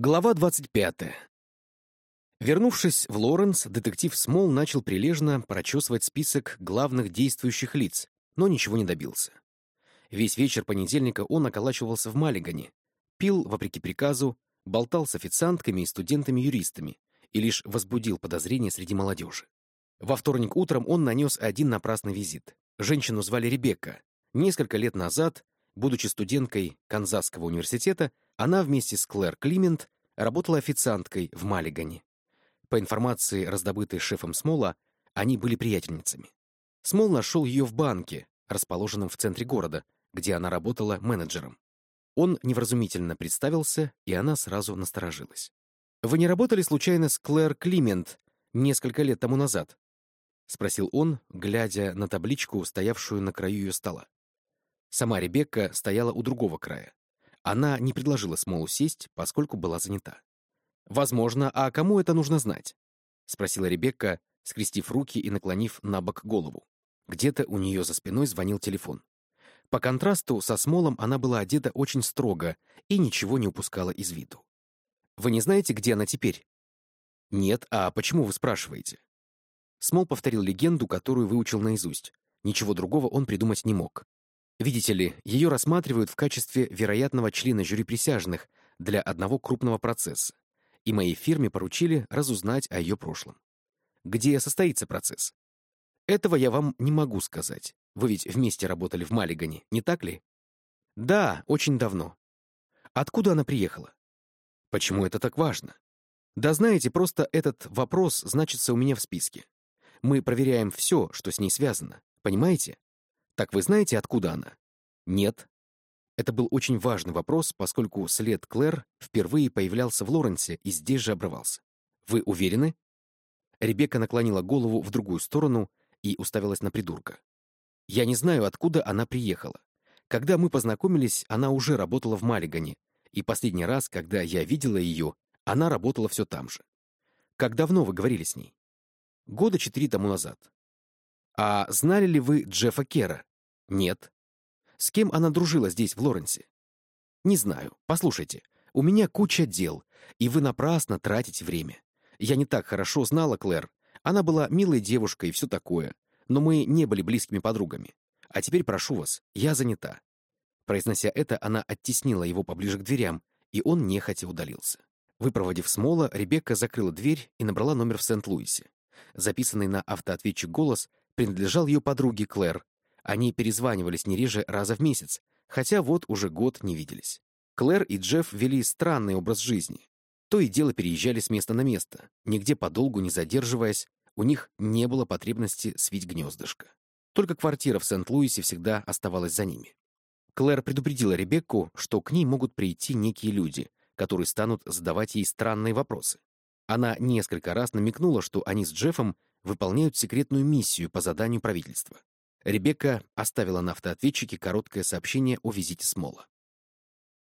Глава 25. Вернувшись в Лоренс, детектив Смол начал прилежно прочесывать список главных действующих лиц, но ничего не добился. Весь вечер понедельника он околачивался в Маллигане, пил, вопреки приказу, болтал с официантками и студентами-юристами и лишь возбудил подозрения среди молодежи. Во вторник утром он нанес один напрасный визит. Женщину звали Ребекка. Несколько лет назад, будучи студенткой Канзасского университета, она вместе с Клэр Климент работала официанткой в Маллигане. По информации, раздобытой шефом Смола, они были приятельницами. Смол нашел ее в банке, расположенном в центре города, где она работала менеджером. Он невразумительно представился, и она сразу насторожилась. «Вы не работали случайно с Клэр Климент несколько лет тому назад?» — спросил он, глядя на табличку, стоявшую на краю ее стола. Сама Ребекка стояла у другого края. Она не предложила Смолу сесть, поскольку была занята. «Возможно, а кому это нужно знать?» — спросила Ребекка, скрестив руки и наклонив на бок голову. Где-то у нее за спиной звонил телефон. По контрасту со Смолом она была одета очень строго и ничего не упускала из виду. «Вы не знаете, где она теперь?» «Нет, а почему вы спрашиваете?» Смол повторил легенду, которую выучил наизусть. Ничего другого он придумать не мог. Видите ли, ее рассматривают в качестве вероятного члена жюри присяжных для одного крупного процесса, и моей фирме поручили разузнать о ее прошлом. Где состоится процесс? Этого я вам не могу сказать. Вы ведь вместе работали в Маллигане, не так ли? Да, очень давно. Откуда она приехала? Почему это так важно? Да знаете, просто этот вопрос значится у меня в списке. Мы проверяем все, что с ней связано, понимаете? Так вы знаете, откуда она? Нет. Это был очень важный вопрос, поскольку след Клэр впервые появлялся в Лоренсе и здесь же обрывался. Вы уверены? Ребекка наклонила голову в другую сторону и уставилась на придурка. Я не знаю, откуда она приехала. Когда мы познакомились, она уже работала в Маллигане, и последний раз, когда я видела ее, она работала все там же. Как давно вы говорили с ней? Года четыре тому назад. А знали ли вы Джеффа Кера? Нет. С кем она дружила здесь, в Лоренсе? Не знаю. Послушайте, у меня куча дел, и вы напрасно тратите время. Я не так хорошо знала Клэр. Она была милой девушкой и все такое, но мы не были близкими подругами. А теперь прошу вас, я занята. Произнося это, она оттеснила его поближе к дверям, и он нехотя удалился. Выпроводив Смола, Ребекка закрыла дверь и набрала номер в Сент-Луисе. Записанный на автоответчик голос принадлежал ее подруге Клэр, они перезванивались не реже раза в месяц, хотя вот уже год не виделись. Клэр и Джефф вели странный образ жизни. То и дело переезжали с места на место, нигде подолгу не задерживаясь, у них не было потребности свить гнездышко. Только квартира в Сент-Луисе всегда оставалась за ними. Клэр предупредила Ребекку, что к ней могут прийти некие люди, которые станут задавать ей странные вопросы. Она несколько раз намекнула, что они с Джеффом выполняют секретную миссию по заданию правительства. Ребекка оставила на автоответчике короткое сообщение о визите Смола.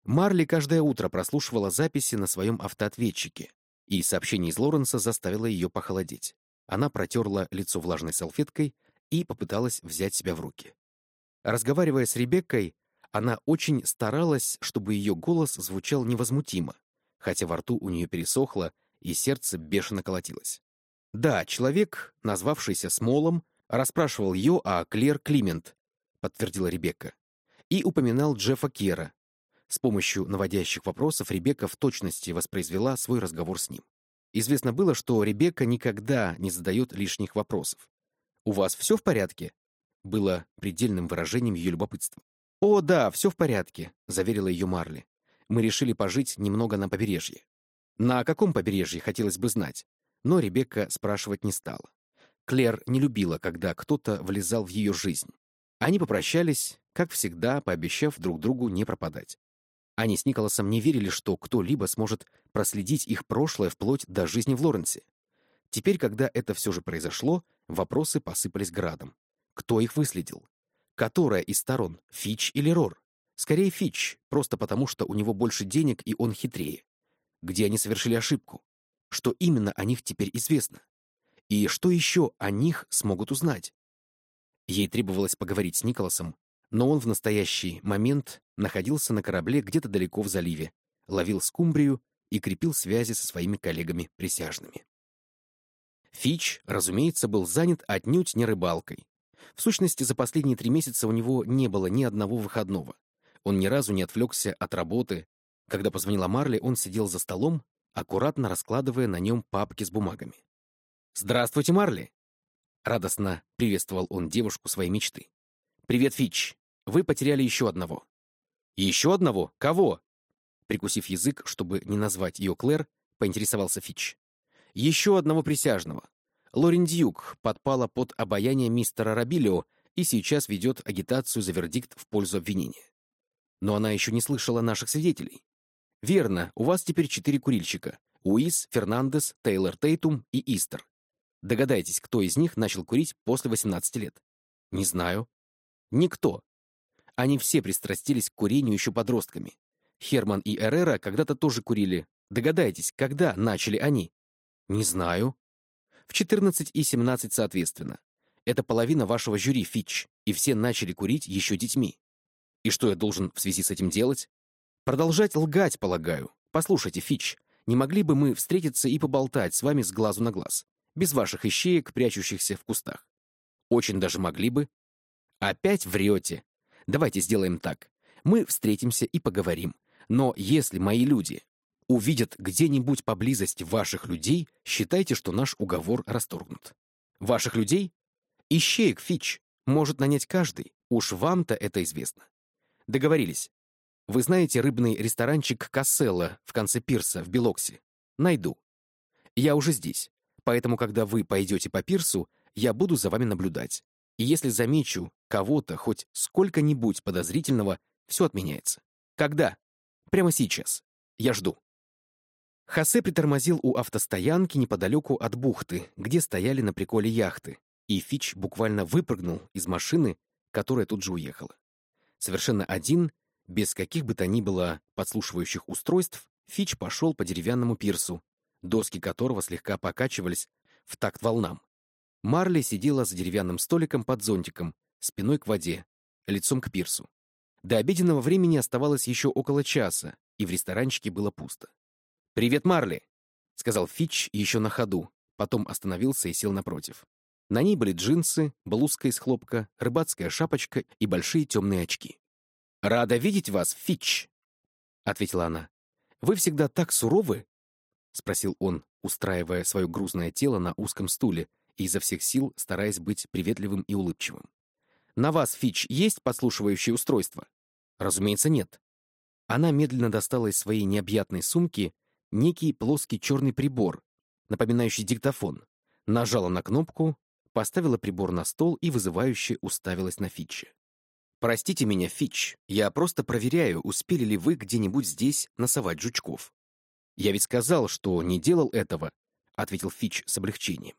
Марли каждое утро прослушивала записи на своем автоответчике, и сообщение из Лоренса заставило ее похолодеть. Она протерла лицо влажной салфеткой и попыталась взять себя в руки. Разговаривая с Ребеккой, она очень старалась, чтобы ее голос звучал невозмутимо, хотя во рту у нее пересохло и сердце бешено колотилось. Да, человек, назвавшийся Смолом, Расспрашивал ее о Клер Климент, подтвердила Ребекка. И упоминал Джеффа Кера. С помощью наводящих вопросов Ребекка в точности воспроизвела свой разговор с ним. Известно было, что Ребекка никогда не задает лишних вопросов. «У вас все в порядке?» было предельным выражением ее любопытства. «О, да, все в порядке», — заверила ее Марли. «Мы решили пожить немного на побережье». На каком побережье, хотелось бы знать, но Ребекка спрашивать не стала. Клэр не любила, когда кто-то влезал в ее жизнь. Они попрощались, как всегда, пообещав друг другу не пропадать. Они с Николасом не верили, что кто-либо сможет проследить их прошлое вплоть до жизни в Лоренсе. Теперь, когда это все же произошло, вопросы посыпались градом. Кто их выследил? Которая из сторон, Фич или Рор? Скорее, Фич, просто потому, что у него больше денег и он хитрее. Где они совершили ошибку? Что именно о них теперь известно? И что еще о них смогут узнать? Ей требовалось поговорить с Николасом, но он в настоящий момент находился на корабле где-то далеко в заливе, ловил скумбрию и крепил связи со своими коллегами-присяжными. Фич, разумеется, был занят отнюдь не рыбалкой. В сущности, за последние три месяца у него не было ни одного выходного. Он ни разу не отвлекся от работы. Когда позвонила Марли, он сидел за столом, аккуратно раскладывая на нем папки с бумагами. «Здравствуйте, Марли!» Радостно приветствовал он девушку своей мечты. «Привет, Фич. Вы потеряли еще одного». «Еще одного? Кого?» Прикусив язык, чтобы не назвать ее Клэр, поинтересовался Фич. «Еще одного присяжного. Лорен Дьюк подпала под обаяние мистера Рабилио и сейчас ведет агитацию за вердикт в пользу обвинения. Но она еще не слышала наших свидетелей. Верно, у вас теперь четыре курильщика. Уиз, Фернандес, Тейлор Тейтум и Истер. Догадайтесь, кто из них начал курить после 18 лет? Не знаю. Никто. Они все пристрастились к курению еще подростками. Херман и Эррера когда-то тоже курили. Догадайтесь, когда начали они? Не знаю. В 14 и 17 соответственно. Это половина вашего жюри, Фич, и все начали курить еще детьми. И что я должен в связи с этим делать? Продолжать лгать, полагаю. Послушайте, Фич, не могли бы мы встретиться и поболтать с вами с глазу на глаз? Без ваших ищеек, прячущихся в кустах. Очень даже могли бы. Опять врете. Давайте сделаем так. Мы встретимся и поговорим. Но если мои люди увидят где-нибудь поблизости ваших людей, считайте, что наш уговор расторгнут. Ваших людей? Ищеек Фич может нанять каждый. Уж вам-то это известно. Договорились. Вы знаете рыбный ресторанчик Касселла в конце пирса в Белоксе? Найду. Я уже здесь. Поэтому, когда вы пойдете по пирсу, я буду за вами наблюдать. И если замечу кого-то хоть сколько-нибудь подозрительного, все отменяется. Когда? Прямо сейчас. Я жду. Хосе притормозил у автостоянки неподалеку от бухты, где стояли на приколе яхты, и Фич буквально выпрыгнул из машины, которая тут же уехала. Совершенно один, без каких бы то ни было подслушивающих устройств, Фич пошел по деревянному пирсу, доски которого слегка покачивались в такт волнам. Марли сидела за деревянным столиком под зонтиком, спиной к воде, лицом к пирсу. До обеденного времени оставалось еще около часа, и в ресторанчике было пусто. «Привет, Марли!» — сказал Фич еще на ходу, потом остановился и сел напротив. На ней были джинсы, блузка из хлопка, рыбацкая шапочка и большие темные очки. «Рада видеть вас, Фич!» — ответила она. «Вы всегда так суровы, — спросил он, устраивая свое грузное тело на узком стуле и изо всех сил стараясь быть приветливым и улыбчивым. «На вас, Фич, есть подслушивающее устройство?» «Разумеется, нет». Она медленно достала из своей необъятной сумки некий плоский черный прибор, напоминающий диктофон, нажала на кнопку, поставила прибор на стол и вызывающе уставилась на Фитча. «Простите меня, Фич, я просто проверяю, успели ли вы где-нибудь здесь насовать жучков. «Я ведь сказал, что не делал этого», — ответил Фич с облегчением.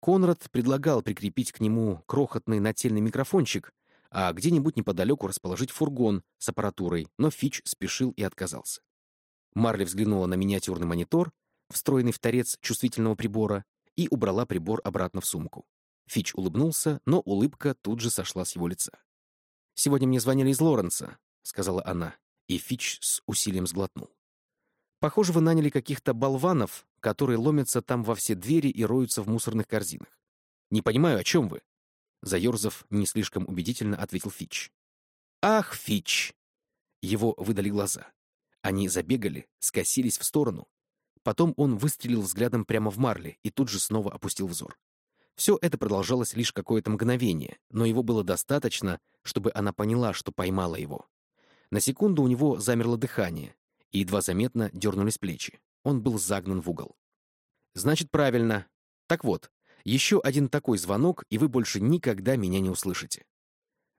Конрад предлагал прикрепить к нему крохотный нательный микрофончик, а где-нибудь неподалеку расположить фургон с аппаратурой, но Фич спешил и отказался. Марли взглянула на миниатюрный монитор, встроенный в торец чувствительного прибора, и убрала прибор обратно в сумку. Фич улыбнулся, но улыбка тут же сошла с его лица. «Сегодня мне звонили из Лоренса», — сказала она, и Фич с усилием сглотнул. Похоже, вы наняли каких-то болванов, которые ломятся там во все двери и роются в мусорных корзинах. Не понимаю, о чем вы?» Заерзав, не слишком убедительно ответил Фич. «Ах, Фич!» Его выдали глаза. Они забегали, скосились в сторону. Потом он выстрелил взглядом прямо в Марли и тут же снова опустил взор. Все это продолжалось лишь какое-то мгновение, но его было достаточно, чтобы она поняла, что поймала его. На секунду у него замерло дыхание, и едва заметно дернулись плечи. Он был загнан в угол. «Значит, правильно. Так вот, еще один такой звонок, и вы больше никогда меня не услышите».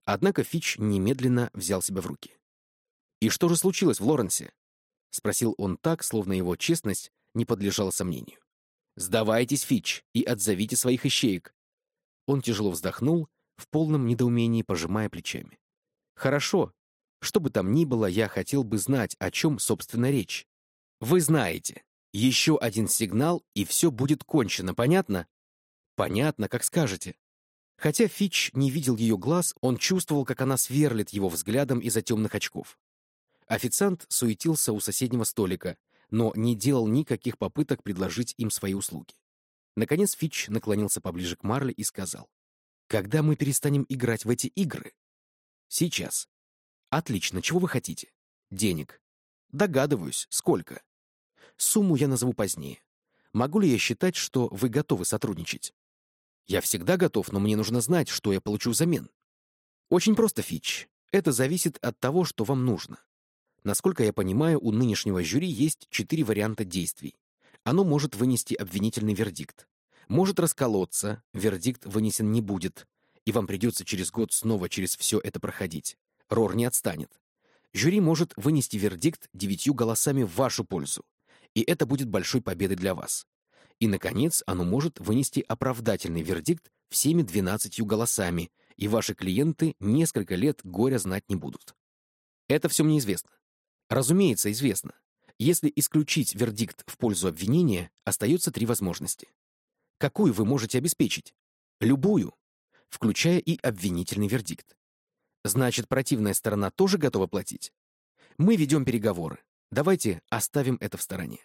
Однако Фич немедленно взял себя в руки. «И что же случилось в Лоренсе?» — спросил он так, словно его честность не подлежала сомнению. «Сдавайтесь, Фич, и отзовите своих ищеек». Он тяжело вздохнул, в полном недоумении пожимая плечами. «Хорошо, что бы там ни было, я хотел бы знать, о чем, собственно, речь. Вы знаете. Еще один сигнал, и все будет кончено, понятно? Понятно, как скажете. Хотя Фич не видел ее глаз, он чувствовал, как она сверлит его взглядом из-за темных очков. Официант суетился у соседнего столика, но не делал никаких попыток предложить им свои услуги. Наконец Фич наклонился поближе к Марли и сказал, «Когда мы перестанем играть в эти игры?» «Сейчас». «Отлично, чего вы хотите?» «Денег». «Догадываюсь, сколько?» «Сумму я назову позднее. Могу ли я считать, что вы готовы сотрудничать?» «Я всегда готов, но мне нужно знать, что я получу взамен». «Очень просто, Фич. Это зависит от того, что вам нужно. Насколько я понимаю, у нынешнего жюри есть четыре варианта действий. Оно может вынести обвинительный вердикт. Может расколоться, вердикт вынесен не будет, и вам придется через год снова через все это проходить. Рор не отстанет. Жюри может вынести вердикт девятью голосами в вашу пользу, и это будет большой победой для вас. И, наконец, оно может вынести оправдательный вердикт всеми двенадцатью голосами, и ваши клиенты несколько лет горя знать не будут. Это все мне известно. Разумеется, известно. Если исключить вердикт в пользу обвинения, остается три возможности. Какую вы можете обеспечить? Любую, включая и обвинительный вердикт. Значит, противная сторона тоже готова платить? Мы ведем переговоры. Давайте оставим это в стороне.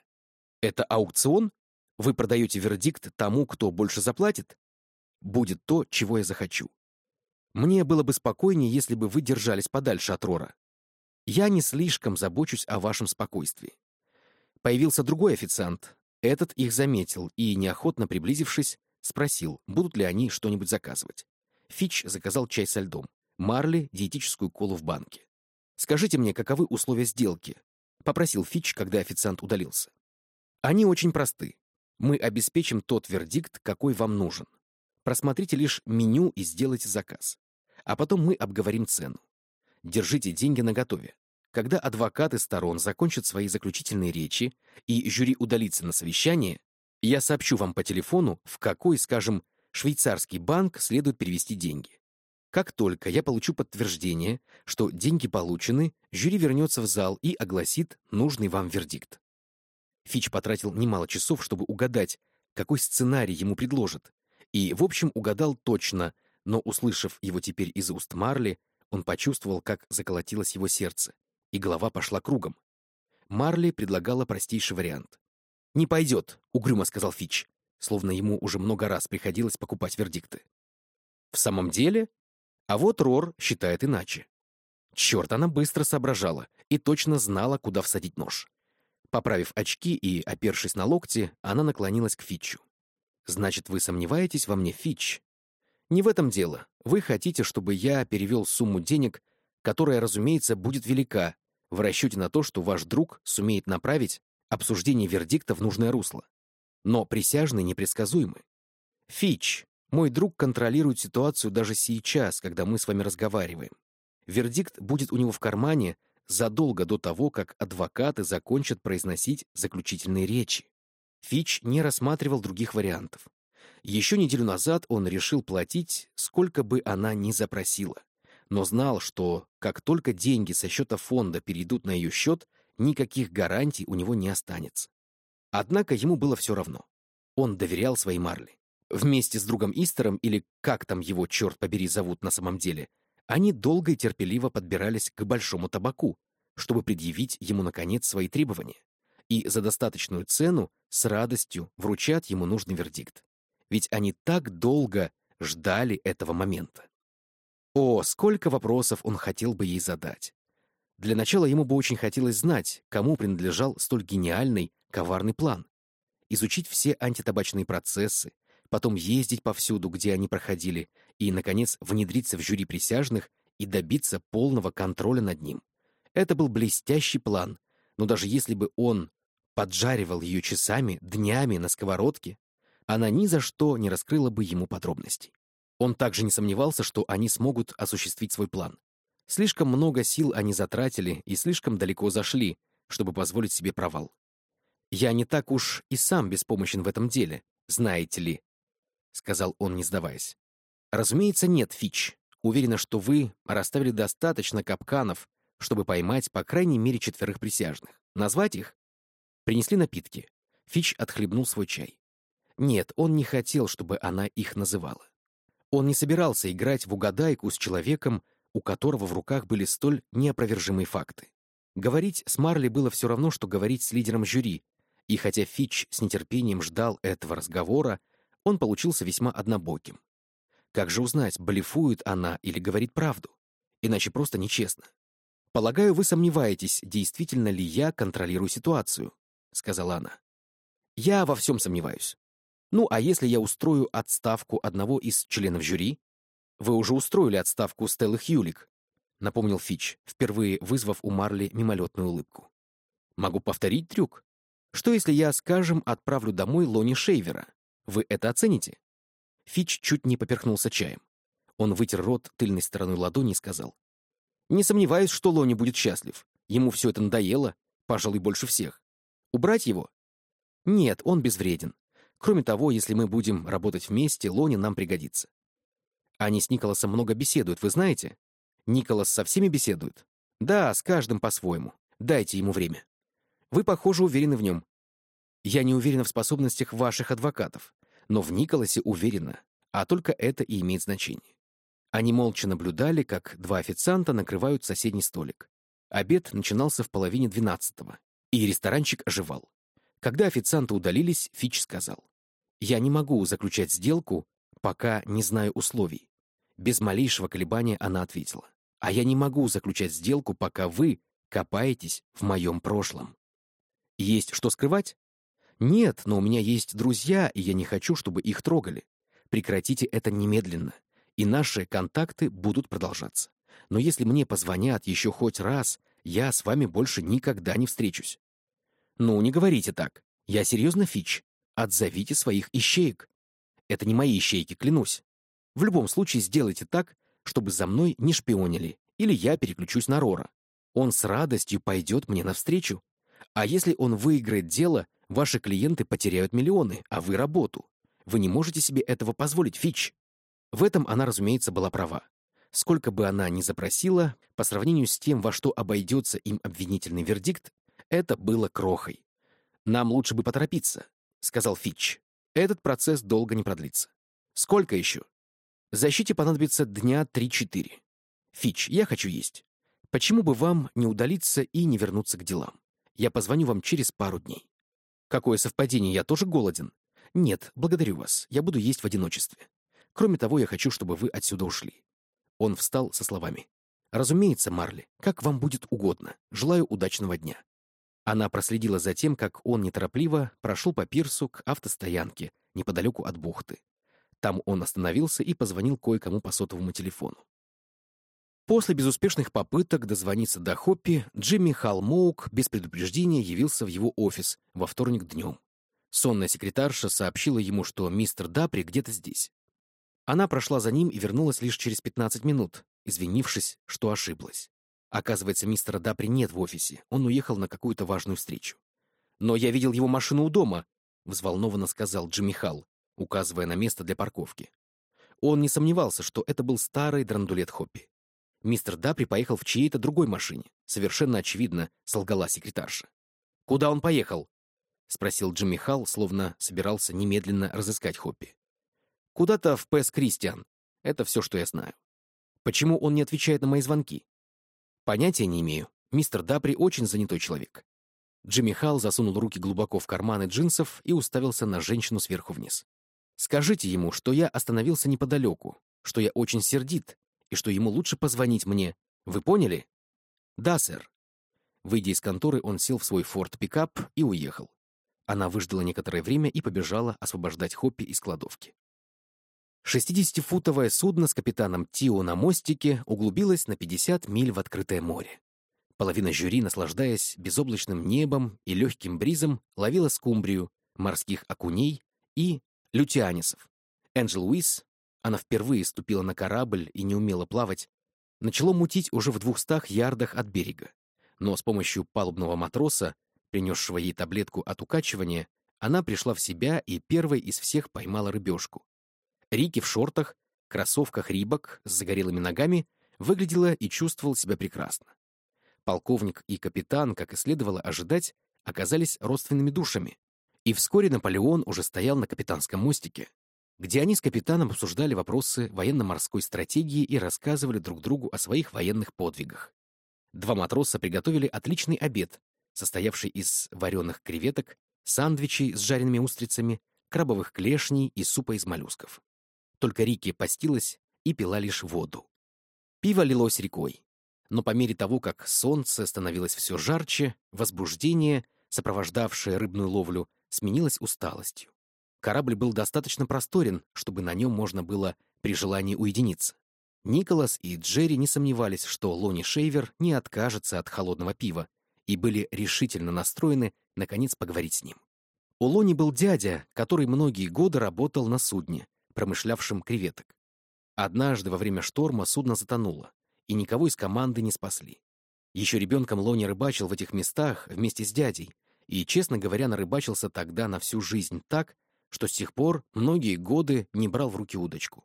Это аукцион? Вы продаете вердикт тому, кто больше заплатит? Будет то, чего я захочу. Мне было бы спокойнее, если бы вы держались подальше от Рора. Я не слишком забочусь о вашем спокойствии. Появился другой официант. Этот их заметил и, неохотно приблизившись, спросил, будут ли они что-нибудь заказывать. Фич заказал чай со льдом, Марли — диетическую колу в банке. «Скажите мне, каковы условия сделки?» — попросил Фич, когда официант удалился. «Они очень просты. Мы обеспечим тот вердикт, какой вам нужен. Просмотрите лишь меню и сделайте заказ. А потом мы обговорим цену. Держите деньги наготове. Когда адвокаты сторон закончат свои заключительные речи и жюри удалится на совещание, я сообщу вам по телефону, в какой, скажем, швейцарский банк следует перевести деньги. Как только я получу подтверждение, что деньги получены, жюри вернется в зал и огласит нужный вам вердикт. Фич потратил немало часов, чтобы угадать, какой сценарий ему предложат, и, в общем, угадал точно, но, услышав его теперь из уст Марли, он почувствовал, как заколотилось его сердце, и голова пошла кругом. Марли предлагала простейший вариант. «Не пойдет», — угрюмо сказал Фич, словно ему уже много раз приходилось покупать вердикты. «В самом деле? А вот Рор считает иначе». Черт, она быстро соображала и точно знала, куда всадить нож. Поправив очки и опершись на локти, она наклонилась к Фитчу. «Значит, вы сомневаетесь во мне, Фич?» Не в этом дело. Вы хотите, чтобы я перевел сумму денег, которая, разумеется, будет велика, в расчете на то, что ваш друг сумеет направить обсуждение вердикта в нужное русло. Но присяжные непредсказуемы. Фич, мой друг контролирует ситуацию даже сейчас, когда мы с вами разговариваем. Вердикт будет у него в кармане задолго до того, как адвокаты закончат произносить заключительные речи. Фич не рассматривал других вариантов. Еще неделю назад он решил платить, сколько бы она ни запросила, но знал, что как только деньги со счета фонда перейдут на ее счет, никаких гарантий у него не останется. Однако ему было все равно. Он доверял своей Марли. Вместе с другом Истером, или как там его, черт побери, зовут на самом деле, они долго и терпеливо подбирались к большому табаку, чтобы предъявить ему, наконец, свои требования. И за достаточную цену с радостью вручат ему нужный вердикт ведь они так долго ждали этого момента. О, сколько вопросов он хотел бы ей задать. Для начала ему бы очень хотелось знать, кому принадлежал столь гениальный, коварный план. Изучить все антитабачные процессы, потом ездить повсюду, где они проходили, и, наконец, внедриться в жюри присяжных и добиться полного контроля над ним. Это был блестящий план, но даже если бы он поджаривал ее часами, днями на сковородке, она ни за что не раскрыла бы ему подробностей. Он также не сомневался, что они смогут осуществить свой план. Слишком много сил они затратили и слишком далеко зашли, чтобы позволить себе провал. «Я не так уж и сам беспомощен в этом деле, знаете ли», — сказал он, не сдаваясь. «Разумеется, нет, Фич. Уверена, что вы расставили достаточно капканов, чтобы поймать по крайней мере четверых присяжных. Назвать их?» Принесли напитки. Фич отхлебнул свой чай. Нет, он не хотел, чтобы она их называла. Он не собирался играть в угадайку с человеком, у которого в руках были столь неопровержимые факты. Говорить с Марли было все равно, что говорить с лидером жюри, и хотя Фич с нетерпением ждал этого разговора, он получился весьма однобоким. Как же узнать, блефует она или говорит правду? Иначе просто нечестно. «Полагаю, вы сомневаетесь, действительно ли я контролирую ситуацию», — сказала она. «Я во всем сомневаюсь. Ну, а если я устрою отставку одного из членов жюри? Вы уже устроили отставку Стеллы Хьюлик, напомнил Фич, впервые вызвав у Марли мимолетную улыбку. Могу повторить трюк. Что если я, скажем, отправлю домой Лони Шейвера? Вы это оцените? Фич чуть не поперхнулся чаем. Он вытер рот тыльной стороной ладони и сказал. «Не сомневаюсь, что Лони будет счастлив. Ему все это надоело, пожалуй, больше всех. Убрать его? Нет, он безвреден. Кроме того, если мы будем работать вместе, Лони нам пригодится. Они с Николасом много беседуют, вы знаете? Николас со всеми беседует? Да, с каждым по-своему. Дайте ему время. Вы, похоже, уверены в нем. Я не уверена в способностях ваших адвокатов, но в Николасе уверена, а только это и имеет значение. Они молча наблюдали, как два официанта накрывают соседний столик. Обед начинался в половине двенадцатого, и ресторанчик оживал. Когда официанты удалились, Фич сказал. Я не могу заключать сделку, пока не знаю условий. Без малейшего колебания она ответила. А я не могу заключать сделку, пока вы копаетесь в моем прошлом. Есть что скрывать? Нет, но у меня есть друзья, и я не хочу, чтобы их трогали. Прекратите это немедленно, и наши контакты будут продолжаться. Но если мне позвонят еще хоть раз, я с вами больше никогда не встречусь. Ну, не говорите так. Я серьезно, Фич. Отзовите своих ищеек. Это не мои ищейки, клянусь. В любом случае сделайте так, чтобы за мной не шпионили, или я переключусь на Рора. Он с радостью пойдет мне навстречу. А если он выиграет дело, ваши клиенты потеряют миллионы, а вы — работу. Вы не можете себе этого позволить, Фич. В этом она, разумеется, была права. Сколько бы она ни запросила, по сравнению с тем, во что обойдется им обвинительный вердикт, это было крохой. Нам лучше бы поторопиться. — сказал Фитч. «Этот процесс долго не продлится. Сколько еще?» «Защите понадобится дня три-четыре. Фитч, я хочу есть. Почему бы вам не удалиться и не вернуться к делам? Я позвоню вам через пару дней». «Какое совпадение, я тоже голоден?» «Нет, благодарю вас. Я буду есть в одиночестве. Кроме того, я хочу, чтобы вы отсюда ушли». Он встал со словами. «Разумеется, Марли, как вам будет угодно. Желаю удачного дня». Она проследила за тем, как он неторопливо прошел по пирсу к автостоянке неподалеку от бухты. Там он остановился и позвонил кое-кому по сотовому телефону. После безуспешных попыток дозвониться до Хоппи, Джимми Халмоук без предупреждения явился в его офис во вторник днем. Сонная секретарша сообщила ему, что мистер Дапри где-то здесь. Она прошла за ним и вернулась лишь через 15 минут, извинившись, что ошиблась. Оказывается, мистера Дапри нет в офисе, он уехал на какую-то важную встречу. «Но я видел его машину у дома», — взволнованно сказал Джимми Халл, указывая на место для парковки. Он не сомневался, что это был старый драндулет Хоппи. Мистер Дапри поехал в чьей-то другой машине. Совершенно очевидно, солгала секретарша. «Куда он поехал?» — спросил Джимми Халл, словно собирался немедленно разыскать Хоппи. «Куда-то в Пэс Кристиан. Это все, что я знаю. Почему он не отвечает на мои звонки?» Понятия не имею. Мистер Дапри очень занятой человек. Джимми Халл засунул руки глубоко в карманы джинсов и уставился на женщину сверху вниз. «Скажите ему, что я остановился неподалеку, что я очень сердит, и что ему лучше позвонить мне. Вы поняли?» «Да, сэр». Выйдя из конторы, он сел в свой форт-пикап и уехал. Она выждала некоторое время и побежала освобождать Хоппи из кладовки. Шестидесятифутовое судно с капитаном Тио на мостике углубилось на 50 миль в открытое море. Половина жюри, наслаждаясь безоблачным небом и легким бризом, ловила скумбрию, морских окуней и лютианисов. Энджел Уис, она впервые ступила на корабль и не умела плавать, начало мутить уже в двухстах ярдах от берега. Но с помощью палубного матроса, принесшего ей таблетку от укачивания, она пришла в себя и первой из всех поймала рыбешку. Рики в шортах, кроссовках Рибок с загорелыми ногами выглядела и чувствовал себя прекрасно. Полковник и капитан, как и следовало ожидать, оказались родственными душами. И вскоре Наполеон уже стоял на капитанском мостике, где они с капитаном обсуждали вопросы военно-морской стратегии и рассказывали друг другу о своих военных подвигах. Два матроса приготовили отличный обед, состоявший из вареных креветок, сандвичей с жареными устрицами, крабовых клешней и супа из моллюсков. Только Рики постилась и пила лишь воду. Пиво лилось рекой. Но по мере того, как солнце становилось все жарче, возбуждение, сопровождавшее рыбную ловлю, сменилось усталостью. Корабль был достаточно просторен, чтобы на нем можно было при желании уединиться. Николас и Джерри не сомневались, что Лони Шейвер не откажется от холодного пива, и были решительно настроены, наконец, поговорить с ним. У Лони был дядя, который многие годы работал на судне, промышлявшем креветок. Однажды во время шторма судно затонуло, и никого из команды не спасли. Еще ребенком Лони рыбачил в этих местах вместе с дядей, и, честно говоря, нарыбачился тогда на всю жизнь так, что с тех пор многие годы не брал в руки удочку.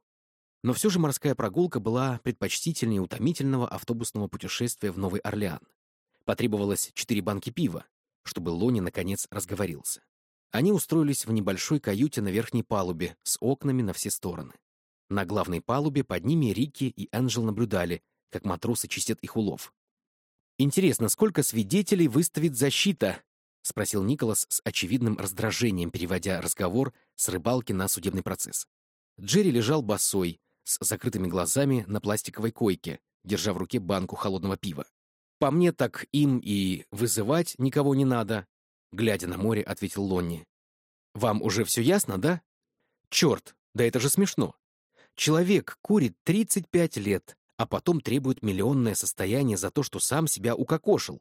Но все же морская прогулка была предпочтительнее утомительного автобусного путешествия в Новый Орлеан. Потребовалось четыре банки пива, чтобы Лони наконец разговорился. Они устроились в небольшой каюте на верхней палубе с окнами на все стороны. На главной палубе под ними Рики и Энджел наблюдали, как матросы чистят их улов. «Интересно, сколько свидетелей выставит защита?» — спросил Николас с очевидным раздражением, переводя разговор с рыбалки на судебный процесс. Джерри лежал босой, с закрытыми глазами на пластиковой койке, держа в руке банку холодного пива. «По мне так им и вызывать никого не надо», — глядя на море, ответил Лонни. «Вам уже все ясно, да? Черт, да это же смешно. Человек курит 35 лет, а потом требует миллионное состояние за то, что сам себя укокошил.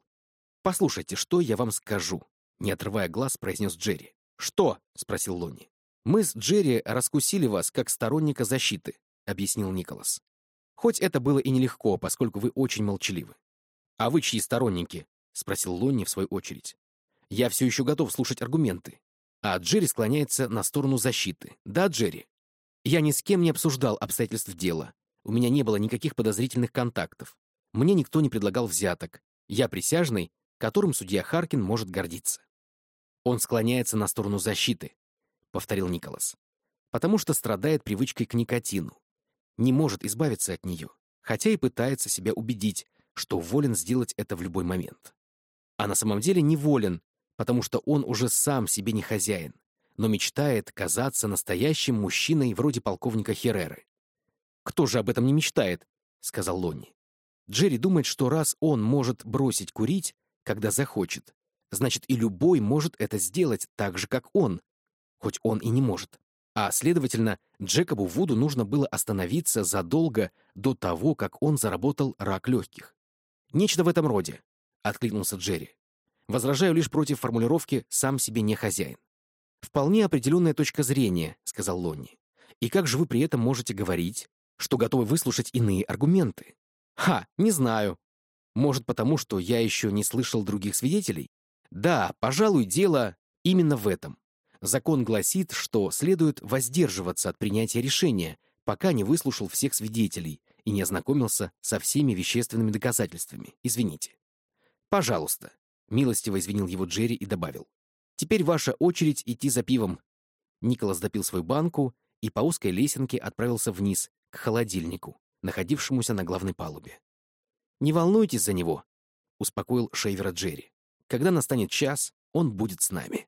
Послушайте, что я вам скажу, не отрывая глаз, произнес Джерри. Что? спросил Лонни. Мы с Джерри раскусили вас как сторонника защиты, объяснил Николас. Хоть это было и нелегко, поскольку вы очень молчаливы. А вы чьи сторонники? спросил Лонни в свою очередь. Я все еще готов слушать аргументы. А Джерри склоняется на сторону защиты. Да, Джерри? Я ни с кем не обсуждал обстоятельств дела. У меня не было никаких подозрительных контактов. Мне никто не предлагал взяток. Я присяжный, которым судья Харкин может гордиться. Он склоняется на сторону защиты, повторил Николас, потому что страдает привычкой к никотину. Не может избавиться от нее, хотя и пытается себя убедить, что волен сделать это в любой момент. А на самом деле не волен, потому что он уже сам себе не хозяин, но мечтает казаться настоящим мужчиной вроде полковника Хереры. «Кто же об этом не мечтает?» — сказал Лонни. Джерри думает, что раз он может бросить курить, когда захочет, значит и любой может это сделать так же, как он, хоть он и не может. А, следовательно, Джекобу Вуду нужно было остановиться задолго до того, как он заработал рак легких. «Нечто в этом роде», — откликнулся Джерри. «Возражаю лишь против формулировки «сам себе не хозяин». «Вполне определенная точка зрения», — сказал Лонни. «И как же вы при этом можете говорить, что готовы выслушать иные аргументы?» «Ха, не знаю. Может, потому что я еще не слышал других свидетелей? Да, пожалуй, дело именно в этом. Закон гласит, что следует воздерживаться от принятия решения, пока не выслушал всех свидетелей и не ознакомился со всеми вещественными доказательствами. Извините. «Пожалуйста», — милостиво извинил его Джерри и добавил. Теперь ваша очередь идти за пивом. Николас допил свою банку и по узкой лесенке отправился вниз, к холодильнику, находившемуся на главной палубе. «Не волнуйтесь за него», — успокоил Шейвера Джерри. «Когда настанет час, он будет с нами».